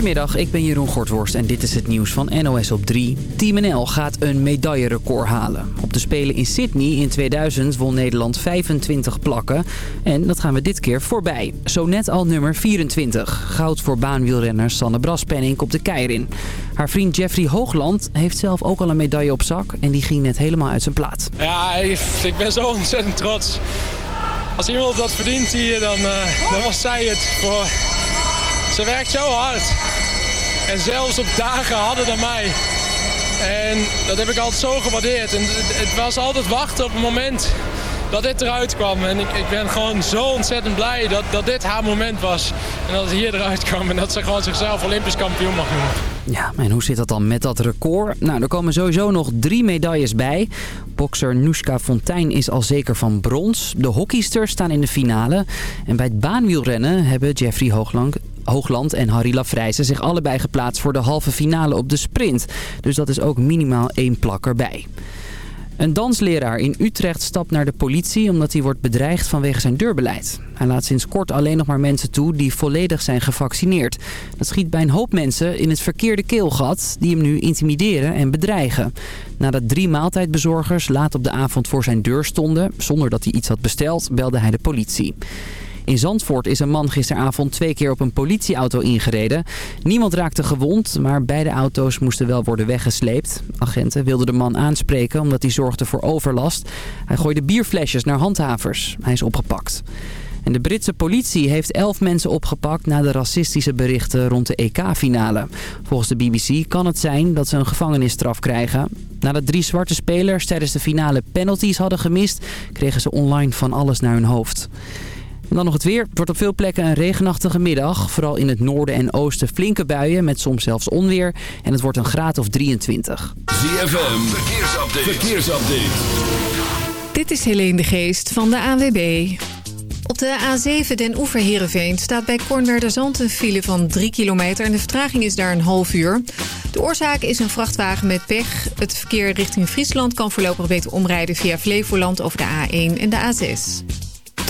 Goedemiddag, ik ben Jeroen Gortworst en dit is het nieuws van NOS op 3. Team NL gaat een medaillerecord halen. Op de Spelen in Sydney in 2000 won Nederland 25 plakken. En dat gaan we dit keer voorbij. Zo net al nummer 24. Goud voor baanwielrenner Sanne Braspenning op de Keirin. Haar vriend Jeffrey Hoogland heeft zelf ook al een medaille op zak. En die ging net helemaal uit zijn plaat. Ja, ik ben zo ontzettend trots. Als iemand dat verdient hier, dan, uh, dan was zij het voor ze werkt zo hard. En zelfs op dagen harder dan mij. En dat heb ik altijd zo gewaardeerd. En het was altijd wachten op het moment dat dit eruit kwam. En ik, ik ben gewoon zo ontzettend blij dat, dat dit haar moment was. En dat het hier eruit kwam. En dat ze gewoon zichzelf Olympisch kampioen mag noemen. Ja, en hoe zit dat dan met dat record? Nou, er komen sowieso nog drie medailles bij. Bokser Nushka Fontijn is al zeker van brons. De hockeysters staan in de finale. En bij het baanwielrennen hebben Jeffrey Hoogland, Hoogland en Harry Lafrijzen zich allebei geplaatst voor de halve finale op de sprint. Dus dat is ook minimaal één plak erbij. Een dansleraar in Utrecht stapt naar de politie omdat hij wordt bedreigd vanwege zijn deurbeleid. Hij laat sinds kort alleen nog maar mensen toe die volledig zijn gevaccineerd. Dat schiet bij een hoop mensen in het verkeerde keelgat die hem nu intimideren en bedreigen. Nadat drie maaltijdbezorgers laat op de avond voor zijn deur stonden, zonder dat hij iets had besteld, belde hij de politie. In Zandvoort is een man gisteravond twee keer op een politieauto ingereden. Niemand raakte gewond, maar beide auto's moesten wel worden weggesleept. Agenten wilden de man aanspreken omdat hij zorgde voor overlast. Hij gooide bierflesjes naar handhavers. Hij is opgepakt. En de Britse politie heeft elf mensen opgepakt na de racistische berichten rond de EK-finale. Volgens de BBC kan het zijn dat ze een gevangenisstraf krijgen. Nadat drie zwarte spelers tijdens de finale penalties hadden gemist... kregen ze online van alles naar hun hoofd. En dan nog het weer. Het wordt op veel plekken een regenachtige middag. Vooral in het noorden en oosten flinke buien met soms zelfs onweer. En het wordt een graad of 23. ZFM, verkeersupdate. verkeersupdate. Dit is Helene de Geest van de ANWB. Op de A7 Den Oever Heerenveen staat bij Kornwerderzand een file van 3 kilometer... en de vertraging is daar een half uur. De oorzaak is een vrachtwagen met pech. Het verkeer richting Friesland kan voorlopig beter omrijden via Flevoland over de A1 en de A6.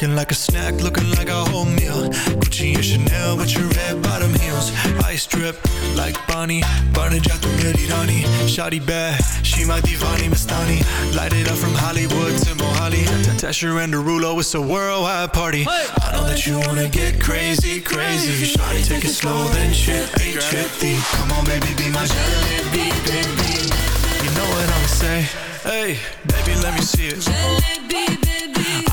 Looking like a snack, looking like a whole meal. Gucci and Chanel with your red bottom heels. Ice drip like Bonnie. Barney Jack Rani. Shotty bad, she my divani Mastani. Light it up from Hollywood to Mohali. Tesher and Derulo, it's a worldwide party. I know that you wanna get crazy, crazy. Shotty, take it slow, then chippy, chippy. Come on, baby, be my jalebi, baby. You know what I'ma say? Hey, baby, let me see it.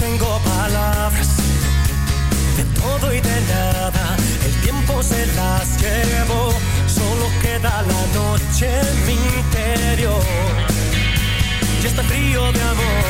tengo palabras de todo y de nada. El tiempo se las llevó, solo queda la noche en mi interior. Y está frío de amor.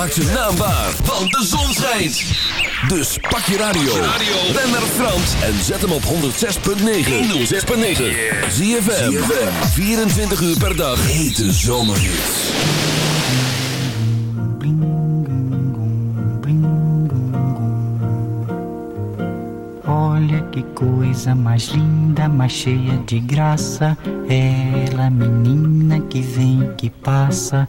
Maakt zijn naam waar, want de zon schijnt. Dus pak je radio, ren naar Frans en zet hem op 106.9. 106.9. Zie je 24 uur per dag. Hete zomerhits. Olha que coisa mais linda, mais cheia de graça. Ela, menina que vem, que passa,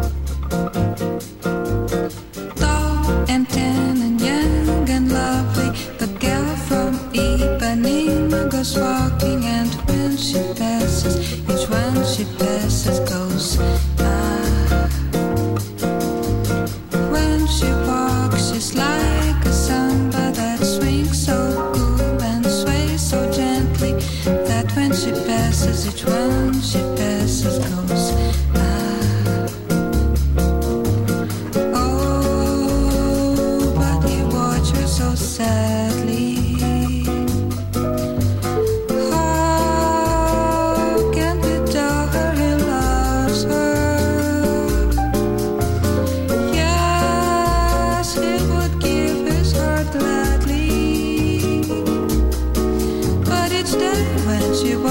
喜欢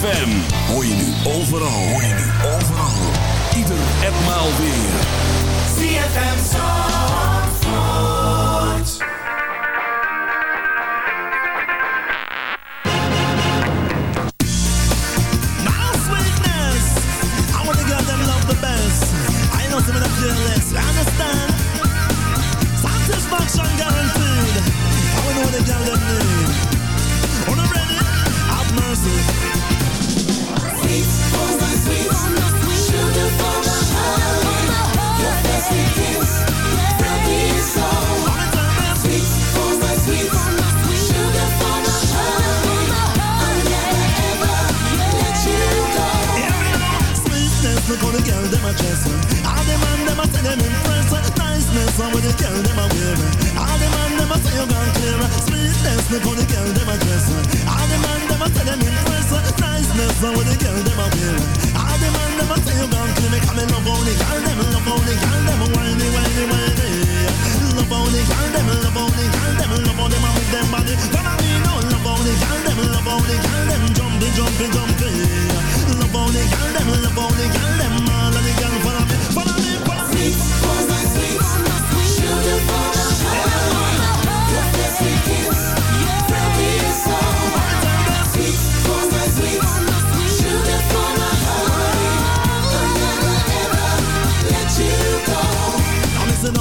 ZFM. Hoor je nu overal. Hoor je nu overal. Ieder en maal weer. ZFM Zandvoort. My sweetness, I want the girl them love the best. I know some of them fearless, you understand? Satisfaction guaranteed. I want know what the girl them need. Look how the girl them a dress. All the man them a say them impress. Niceness, how the girl them a wear. All the man them a say you gone clear. Sweetness, look how the girl them a dress. All the man them a say them impress. Niceness, how the girl them a wear. All the man them a say you gone clear. Me come and love the girl them, love the girl them whiny, whiny, whiny. Love the girl them, love the girl them, love them a move them body. Follow me now, love how the girl them, love the girl them jumping, jumping, jumping.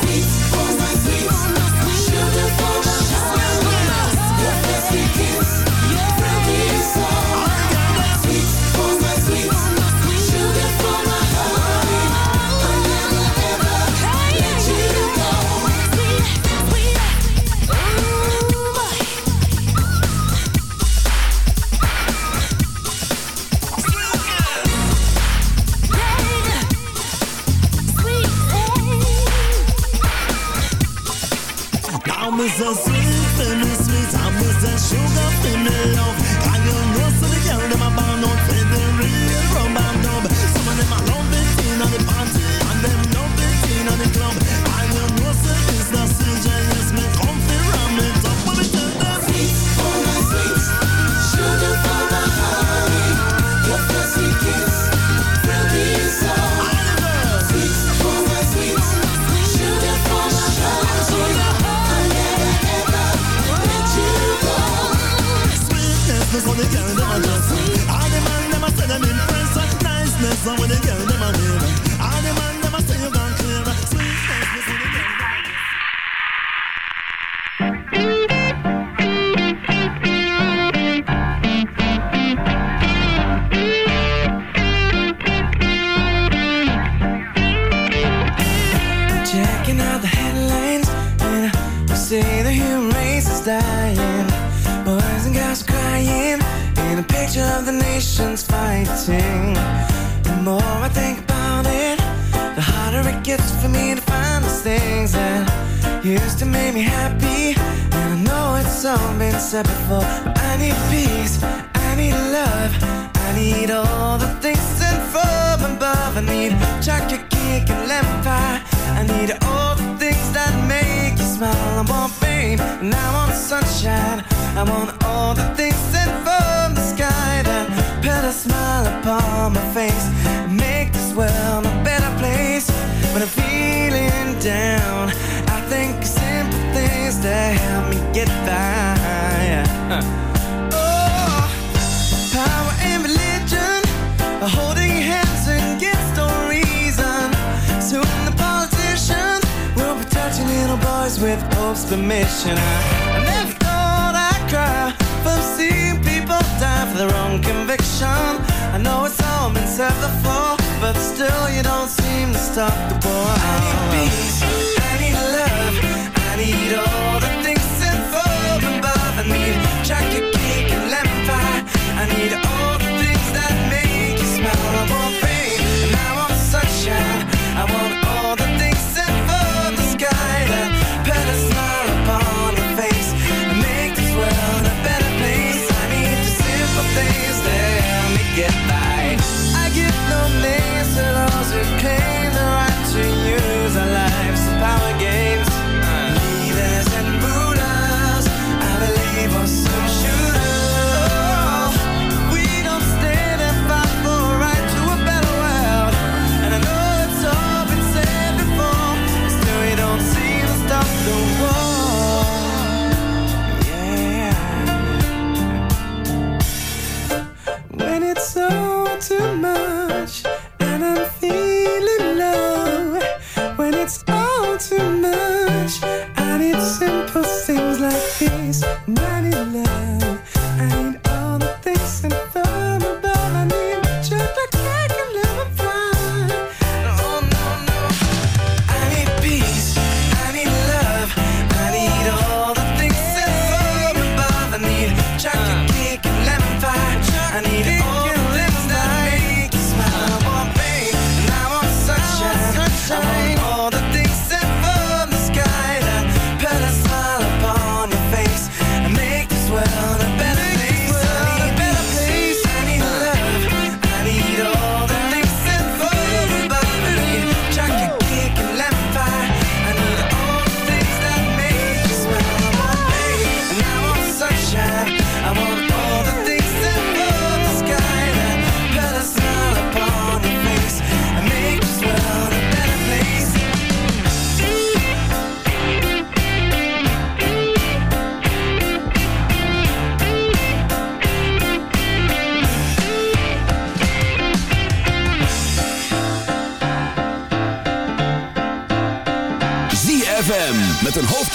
Sweet, oh my sweet, sugar for my and have the floor, but still you don't seem to stop the boy.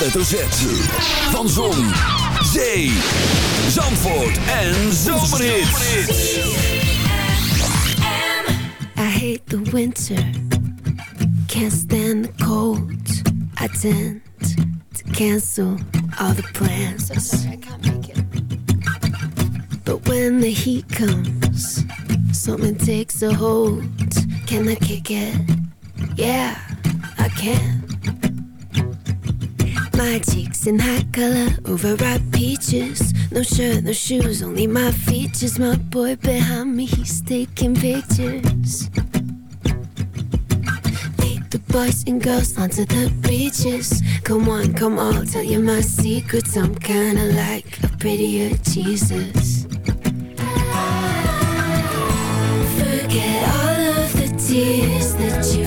Hoofdletter Z. Van Zon, Zee, Zandvoort en Zomerhits. I hate the winter, can't stand the cold. I tend to cancel all the plans. But when the heat comes, something takes a hold. Can I kick it? Yeah, I can. My cheeks in hot color, overripe peaches. No shirt, no shoes, only my features. My boy behind me, he's taking pictures. Lead the boys and girls onto the beaches. Come on, come on, tell you my secrets. I'm kinda like a prettier Jesus. Forget all of the tears that you've